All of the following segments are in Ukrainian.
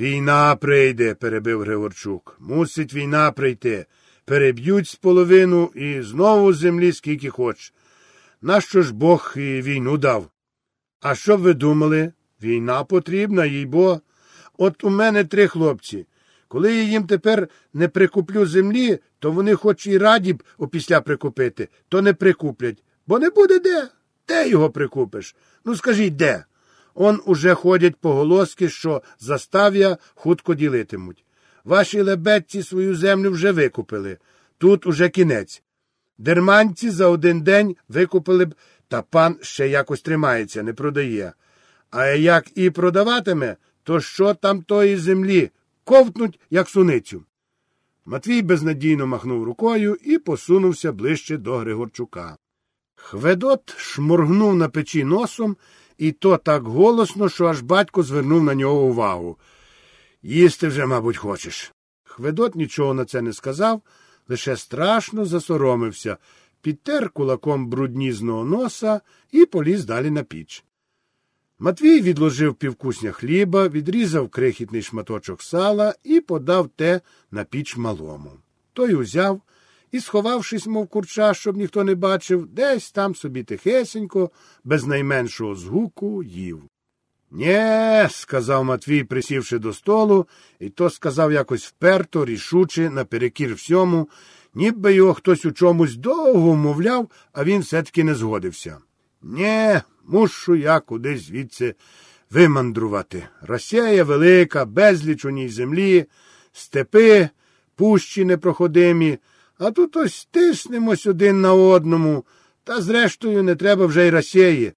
Війна прийде, перебив Григорчук. Мусить війна прийти. Переб'ють з половину і знову землі скільки хоч. Нащо ж Бог і війну дав? А що б ви думали? Війна потрібна, їй бо. От у мене три хлопці. Коли я їм тепер не прикуплю землі, то вони хоч і раді б опісля прикупити, то не прикуплять. Бо не буде де. Де його прикупиш? Ну скажіть, де? Он уже ходять поголоски, що застав'я хутко ділитимуть. Ваші лебедці свою землю вже викупили. Тут уже кінець. Дерманці за один день викупили б, та пан ще якось тримається, не продає. А як і продаватиме, то що там тої землі? Ковтнуть, як суницю. Матвій безнадійно махнув рукою і посунувся ближче до Григорчука. Хведот шморгнув на печі носом, і то так голосно, що аж батько звернув на нього увагу. Їсти вже, мабуть, хочеш. Хведот нічого на це не сказав, лише страшно засоромився, підтер кулаком бруднізного носа і поліз далі на піч. Матвій відложив півкусня хліба, відрізав крихітний шматочок сала і подав те на піч малому. Той узяв і, сховавшись, мов курча, щоб ніхто не бачив, десь там собі тихесенько, без найменшого згуку, їв. Нє, сказав Матвій, присівши до столу, і то сказав якось вперто, рішуче, наперекір всьому, ніби його хтось у чомусь довго вмовляв, а він все-таки не згодився. Нє, мушу я кудись звідси вимандрувати. Росія велика, безліч у ній землі, степи, пущі непроходимі, а тут ось тиснемось один на одному, та зрештою не треба вже й Росії.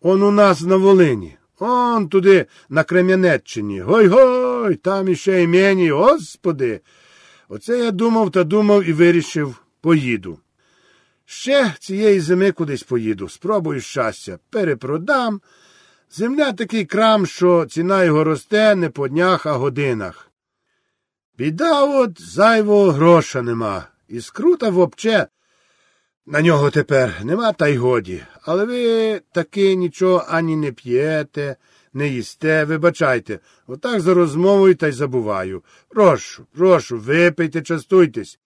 Он у нас на Волині. Он туди, на Крем'янеччині. Гой-гой, там іще імені, господи. Оце я думав та думав і вирішив поїду. Ще цієї зими кудись поїду, спробую щастя, перепродам. Земля такий крам, що ціна його росте не по днях, а годинах. Біда от зайвого гроша нема. І скрута вопче. На нього тепер нема та й годі. Але ви таки нічого ані не п'єте, не їсте, вибачайте. Отак за розмовою та й забуваю. Прошу, прошу, випийте, частуйтесь.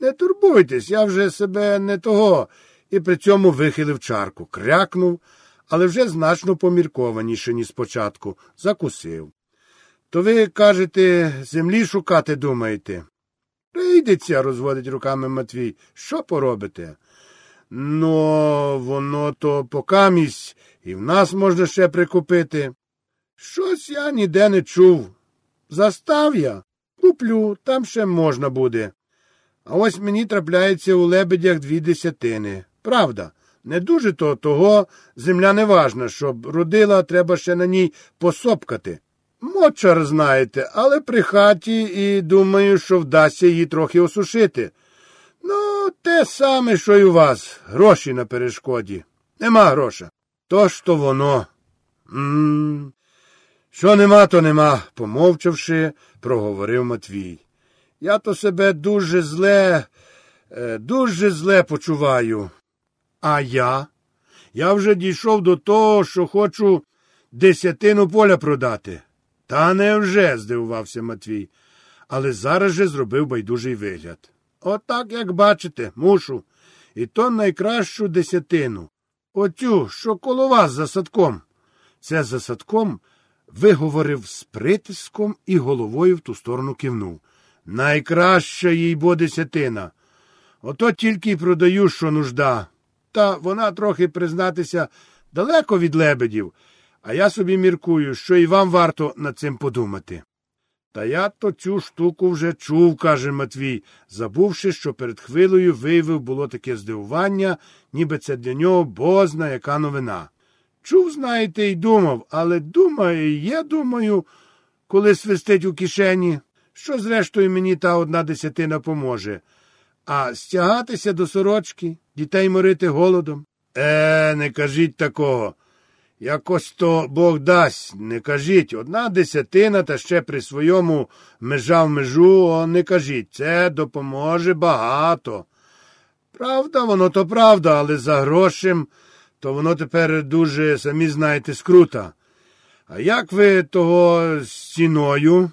Не турбуйтесь, я вже себе не того, і при цьому вихилив чарку, крякнув, але вже значно поміркованіше, ніж спочатку, закусив. То ви, кажете, землі шукати думаєте? Прийдеться, розводить руками Матвій. Що поробите? Ну, воно то покамість, і в нас можна ще прикупити. Щось я ніде не чув. Застав я, куплю, там ще можна буде. А ось мені трапляється у лебедях дві десятини. Правда, не дуже то того, земля не важна, щоб родила, треба ще на ній посопкати. Мочар, знаєте, але при хаті і думаю, що вдасться її трохи осушити. Ну, те саме, що й у вас, гроші на перешкоді. Нема гроша. То то воно. М -м Що нема, то нема, помовчавши, проговорив Матвій. Я то себе дуже зле, е, дуже зле почуваю. А я? Я вже дійшов до того, що хочу десятину поля продати. Та невже? здивувався Матвій, але зараз же зробив байдужий вигляд. Отак, як бачите, мушу. І то найкращу десятину. Оцю, що коло вас за садком. Це за садком виговорив з притиском і головою в ту сторону кивнув. Найкраща їй бо десятина. Ото тільки й продаю, що нужда. Та вона трохи, признатися, далеко від лебедів, а я собі міркую, що і вам варто над цим подумати. Та я то цю штуку вже чув, каже Матвій, забувши, що перед хвилею виявив було таке здивування, ніби це для нього бозна яка новина. Чув, знаєте, і думав, але думаю, я думаю, коли свистить у кишені, що, зрештою, мені та одна десятина поможе. А стягатися до сорочки, дітей морити голодом. Е, не кажіть такого. Якось то Бог дасть, не кажіть, одна десятина та ще при своєму межа в межу, о, не кажіть, це допоможе багато. Правда, воно то правда, але за грошем, то воно тепер дуже, самі знаєте, скрута. А як ви того з ціною?